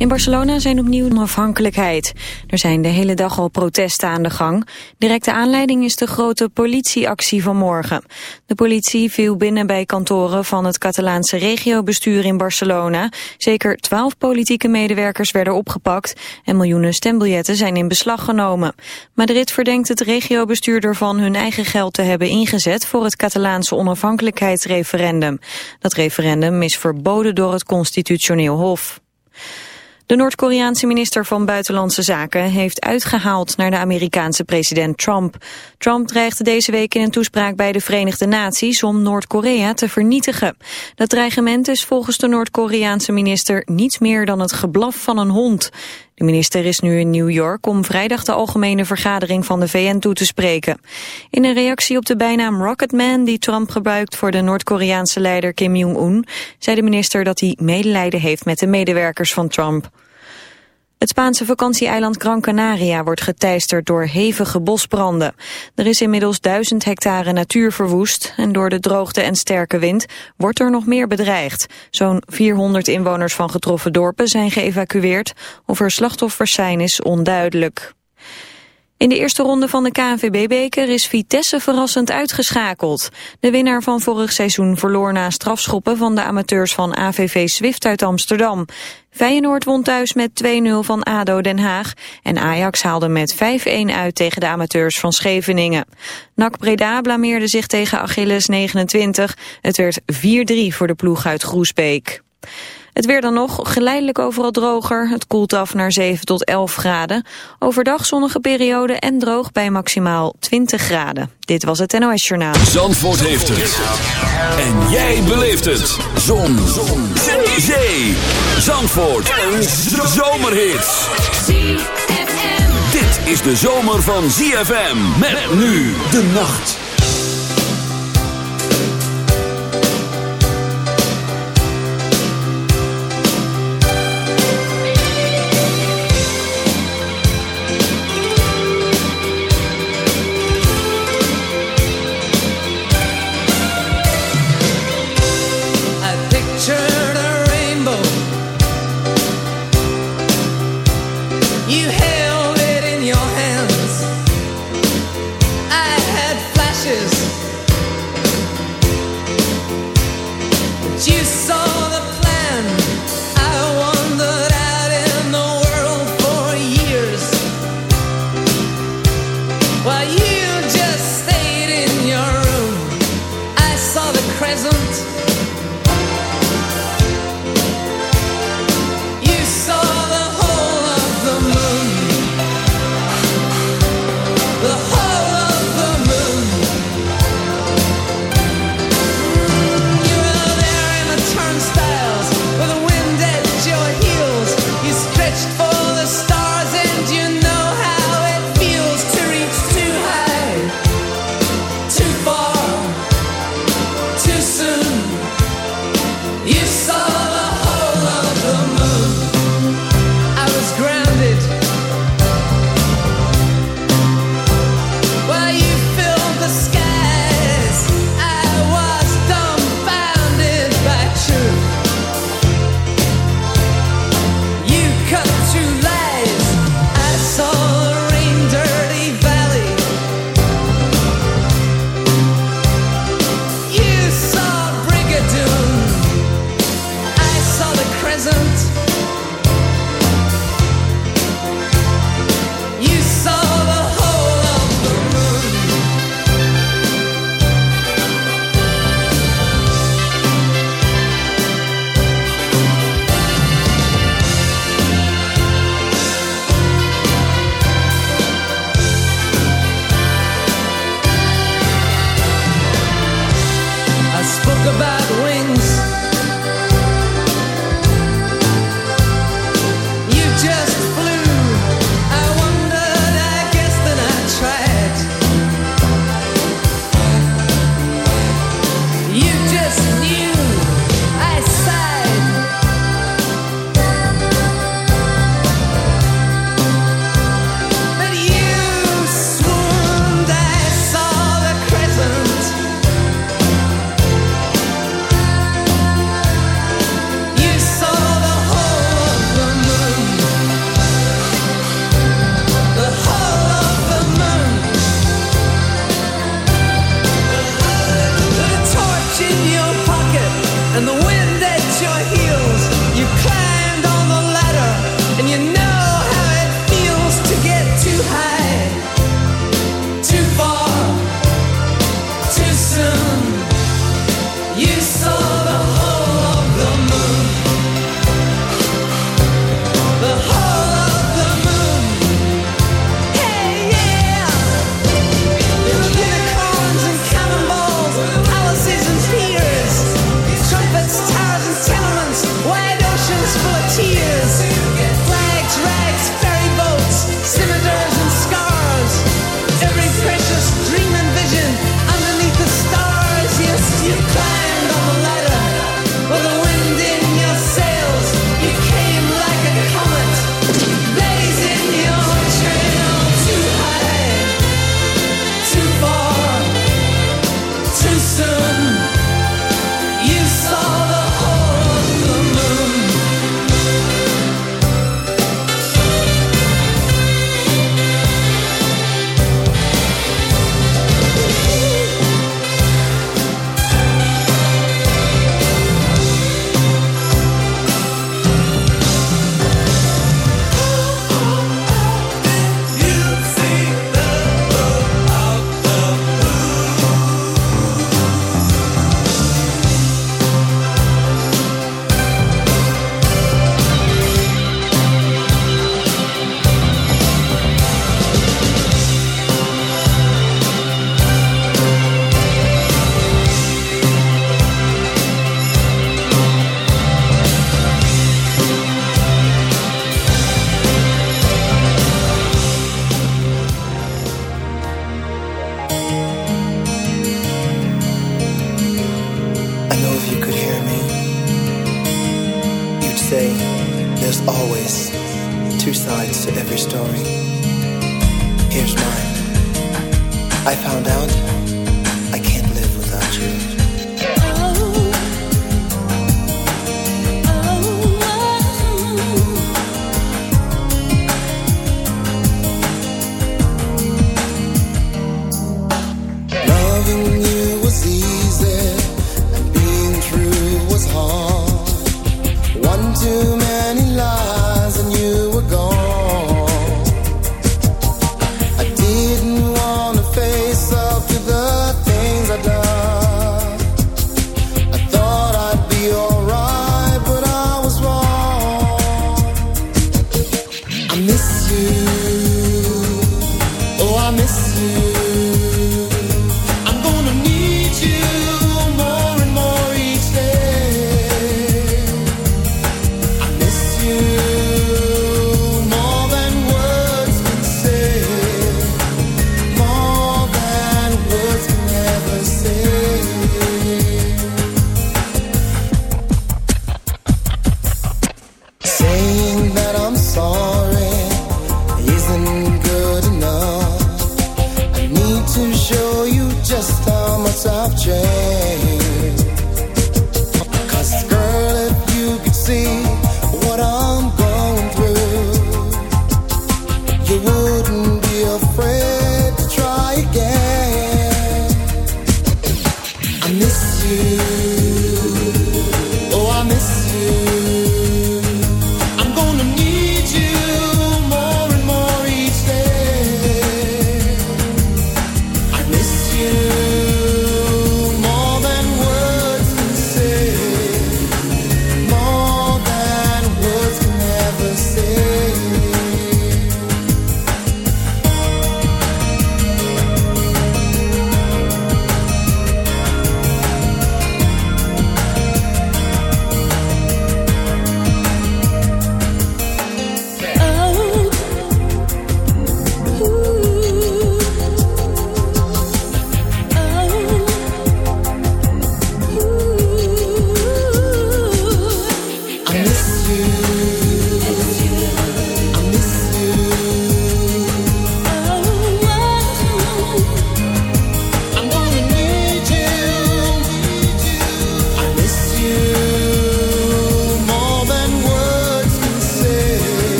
In Barcelona zijn opnieuw onafhankelijkheid. Er zijn de hele dag al protesten aan de gang. Directe aanleiding is de grote politieactie van morgen. De politie viel binnen bij kantoren van het Catalaanse regiobestuur in Barcelona. Zeker twaalf politieke medewerkers werden opgepakt... en miljoenen stembiljetten zijn in beslag genomen. Madrid verdenkt het regiobestuur ervan hun eigen geld te hebben ingezet... voor het Catalaanse onafhankelijkheidsreferendum. Dat referendum is verboden door het constitutioneel hof. De Noord-Koreaanse minister van Buitenlandse Zaken heeft uitgehaald naar de Amerikaanse president Trump. Trump dreigde deze week in een toespraak bij de Verenigde Naties om Noord-Korea te vernietigen. Dat dreigement is volgens de Noord-Koreaanse minister niets meer dan het geblaf van een hond. De minister is nu in New York om vrijdag de algemene vergadering van de VN toe te spreken. In een reactie op de bijnaam Rocketman die Trump gebruikt voor de Noord-Koreaanse leider Kim Jong-un, zei de minister dat hij medelijden heeft met de medewerkers van Trump. Het Spaanse vakantieeiland Gran Canaria wordt geteisterd door hevige bosbranden. Er is inmiddels duizend hectare natuur verwoest en door de droogte en sterke wind wordt er nog meer bedreigd. Zo'n 400 inwoners van getroffen dorpen zijn geëvacueerd. Of er slachtoffers zijn is onduidelijk. In de eerste ronde van de KNVB-beker is Vitesse verrassend uitgeschakeld. De winnaar van vorig seizoen verloor na strafschoppen van de amateurs van AVV Swift uit Amsterdam. Feyenoord won thuis met 2-0 van ADO Den Haag en Ajax haalde met 5-1 uit tegen de amateurs van Scheveningen. NAC Breda blameerde zich tegen Achilles 29. Het werd 4-3 voor de ploeg uit Groesbeek. Het weer dan nog, geleidelijk overal droger. Het koelt af naar 7 tot 11 graden. Overdag zonnige periode en droog bij maximaal 20 graden. Dit was het NOS Journaal. Zandvoort heeft het. En jij beleeft het. Zon. Zon. Zee. Zandvoort. Een zomerhit. Dit is de zomer van ZFM. Met nu de nacht.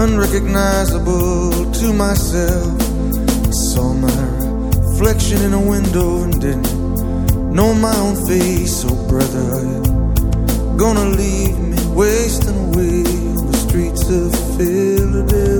Unrecognizable to myself. I saw my reflection in a window and didn't know my own face. Oh, brother, gonna leave me wasting away on the streets of Philadelphia?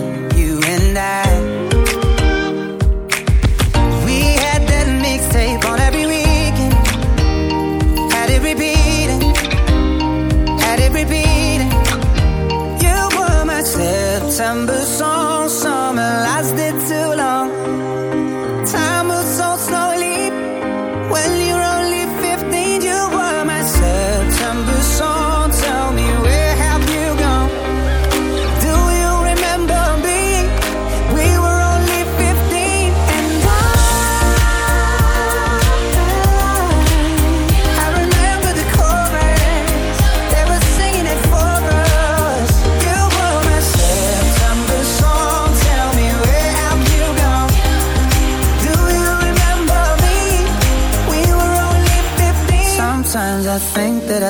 December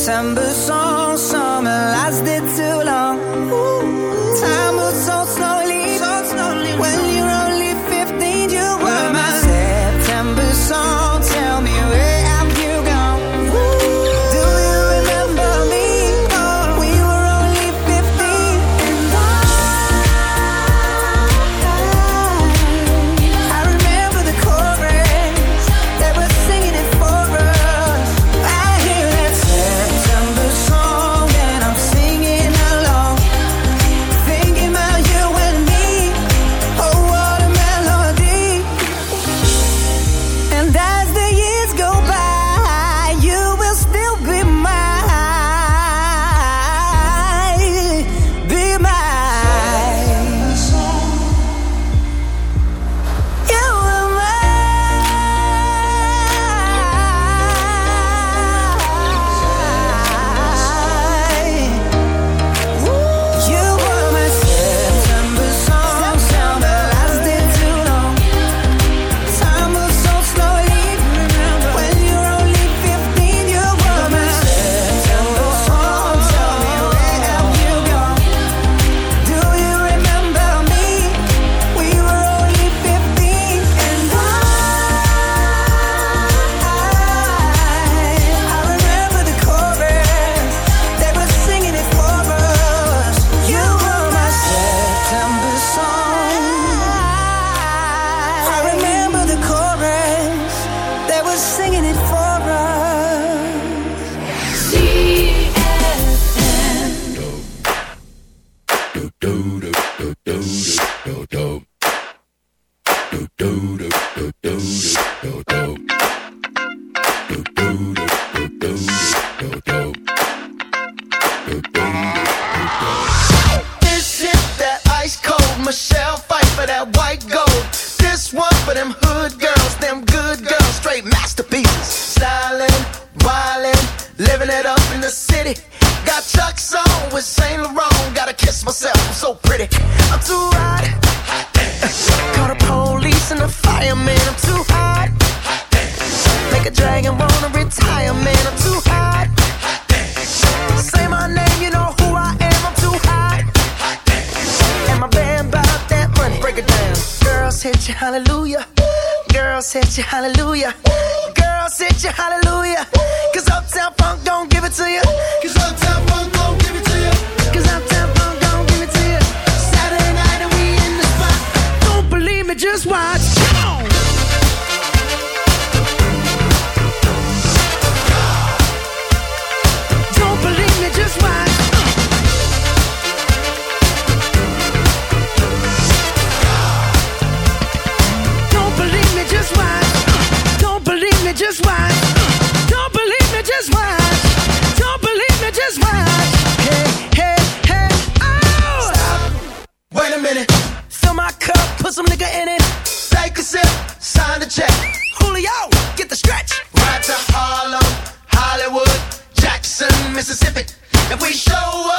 September song Take a sip, sign a check. Julio, get the stretch. Right to Harlem, Hollywood, Jackson, Mississippi. If we show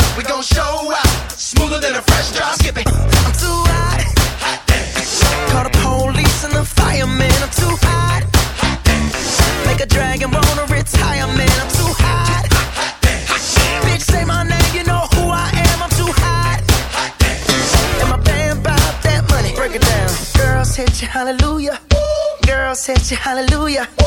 hallelujah.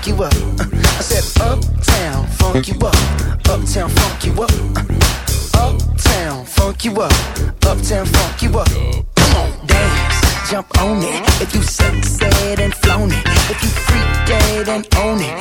funk you up. I said uptown, funk you up. Uptown, funk you up. Uptown, funk you up. Uptown, funk you up. Come on, dance, jump on it. If you sexed and flown it, if you freaked and own it.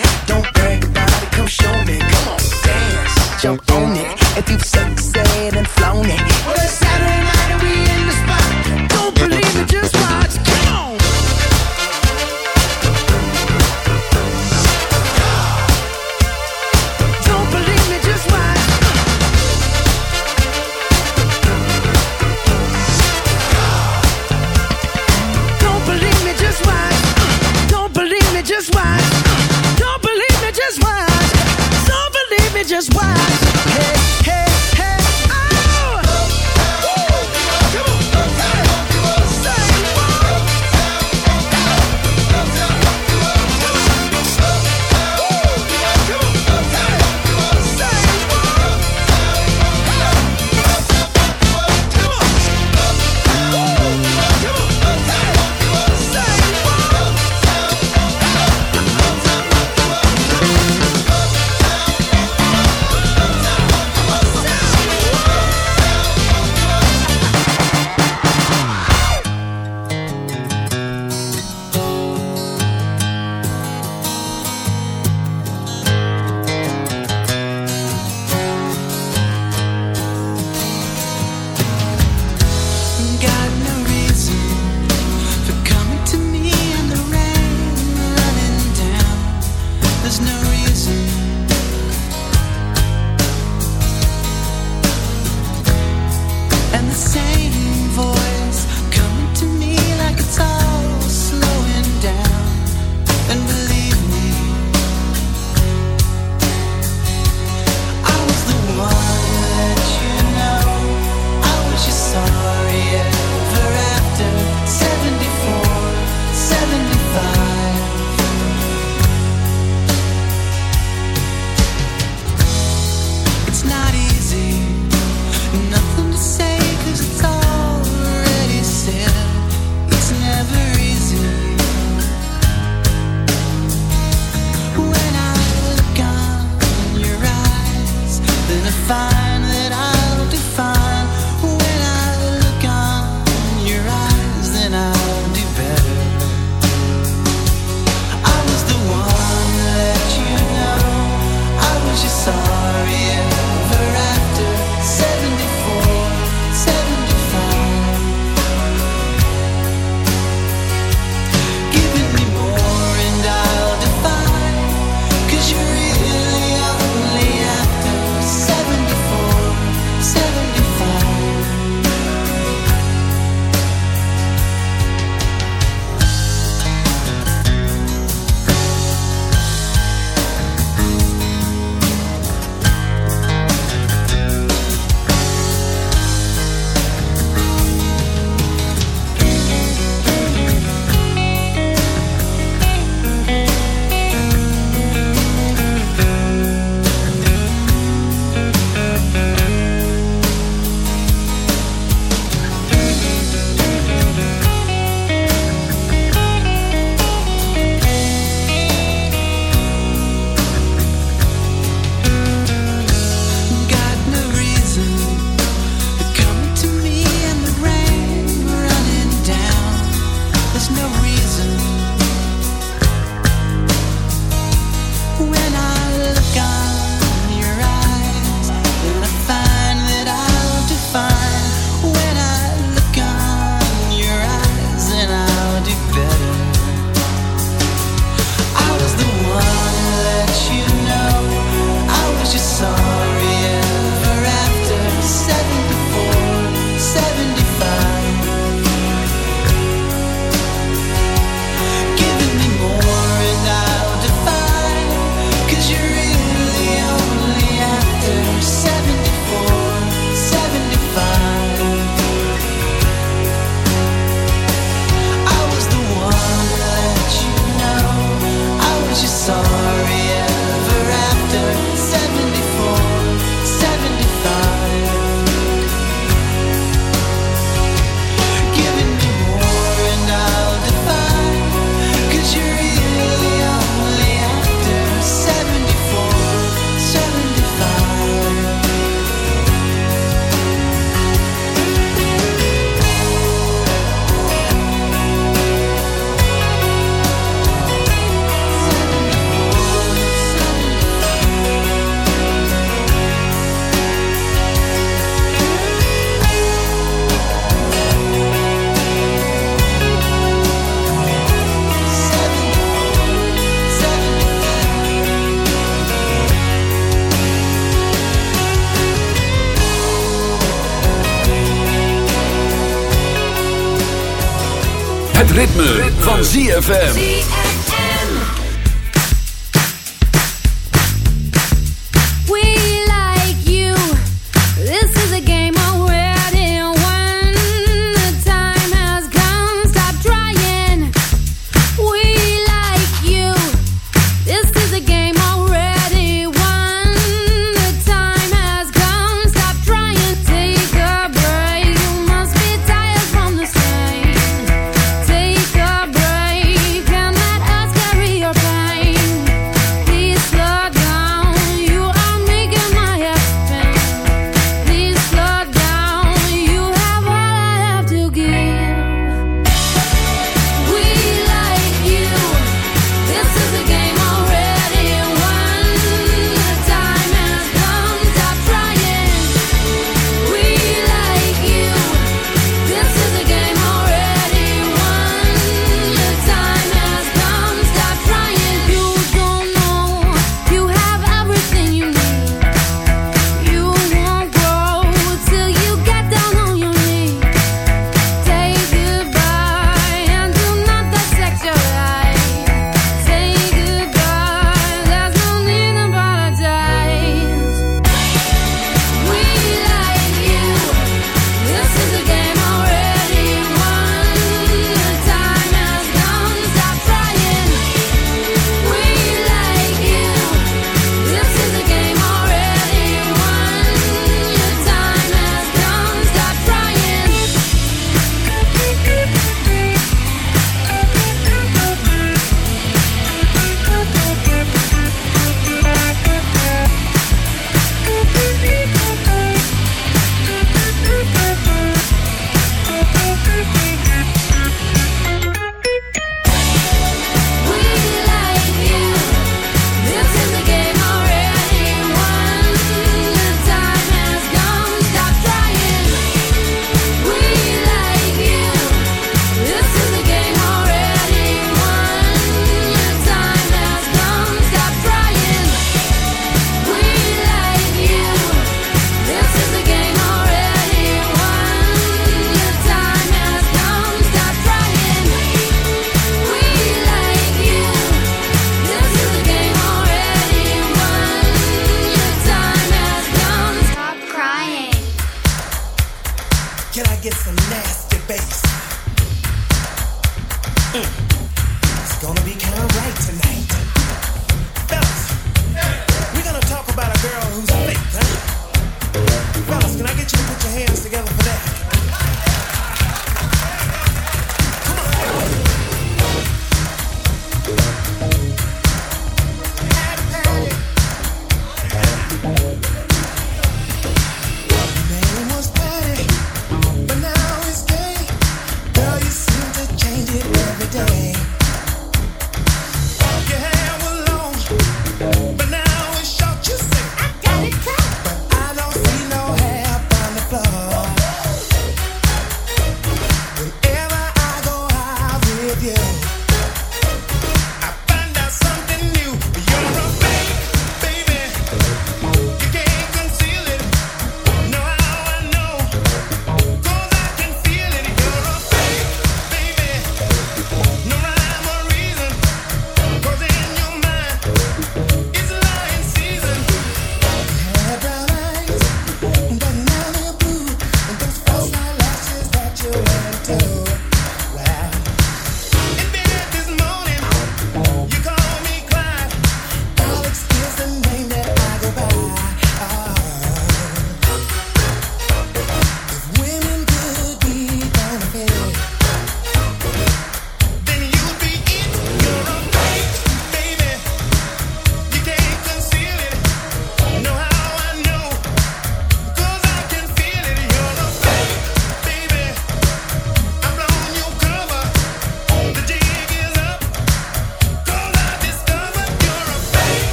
Ritme, van ZFM.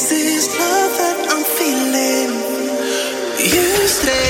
Is this love that I'm feeling? You stay.